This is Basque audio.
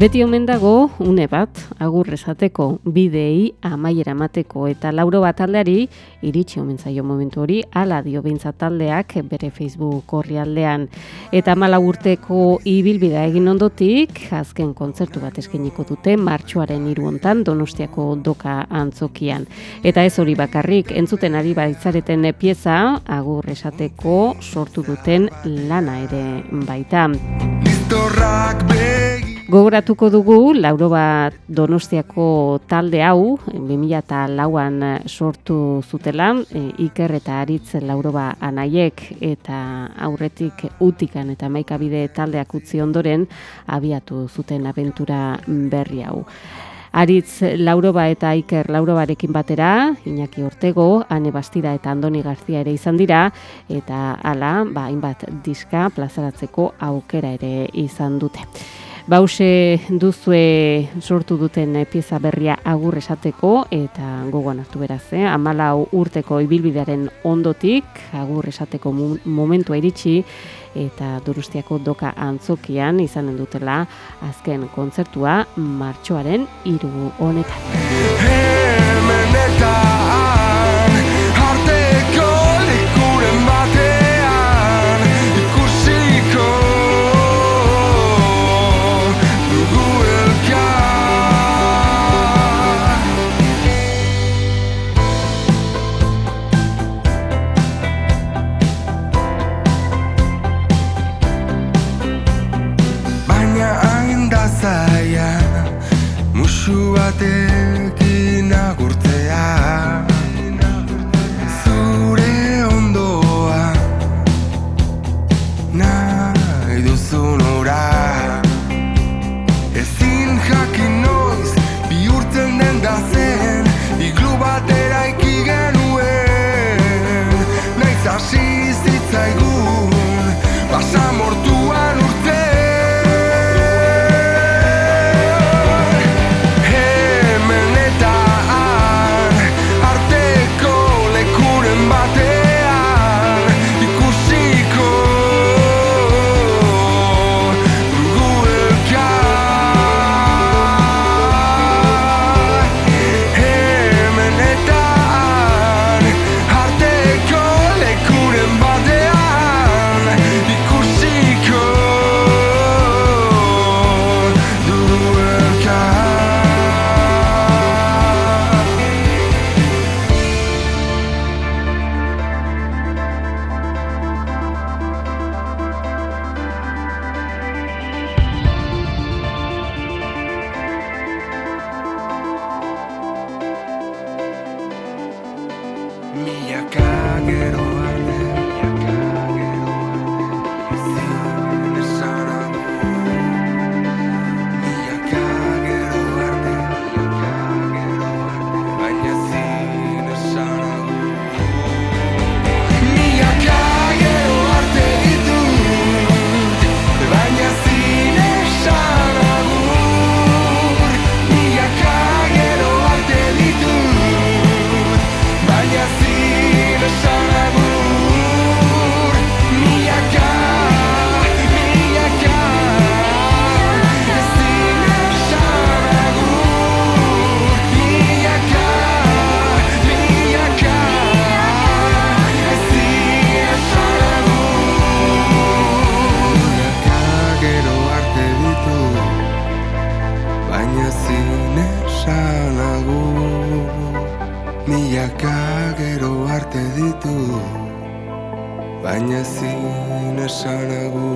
Beti omen dago une bat agur esateko bidei amaiera emateko eta lauro bat aldeari iritsi omen zaio momentu hori hala dio beintza taldeak bere Facebook orrialdean eta mala urteko ibilbidea egin ondotik azken kontzertu bat eskainiko dute martxoaren hiru hontan Donostiako doka antzokian eta ez hori bakarrik entzuten ari baitzareten pieza agur esateko sortu duten lana ere baita. Gogoratuko dugu, lauro bat donostiako talde hau, 2008an sortu zutela, e, Iker eta Aritz lauro anaiek eta aurretik utikan eta maikabide taldeak utzi ondoren abiatu zuten abentura berri hau. Aritz Lauroba eta Iker Laurobarekin batera, Iñaki Ortego, Ane Bastida eta Andoni Garzia ere izan dira, eta hala, ba, hainbat diska plazaratzeko aukera ere izan dute. Bause duzue sortu duten pieza berria agur esateko eta gogoan hartu beraz, eh? amalau urteko ibilbidearen ondotik agur esateko momentua iritsi eta Donostiako doka antzokian izanen dutela azken kontzertua martxoaren hiru honetan. Batekin milaka gero arte milaka gero arte ditu baina zin esanagu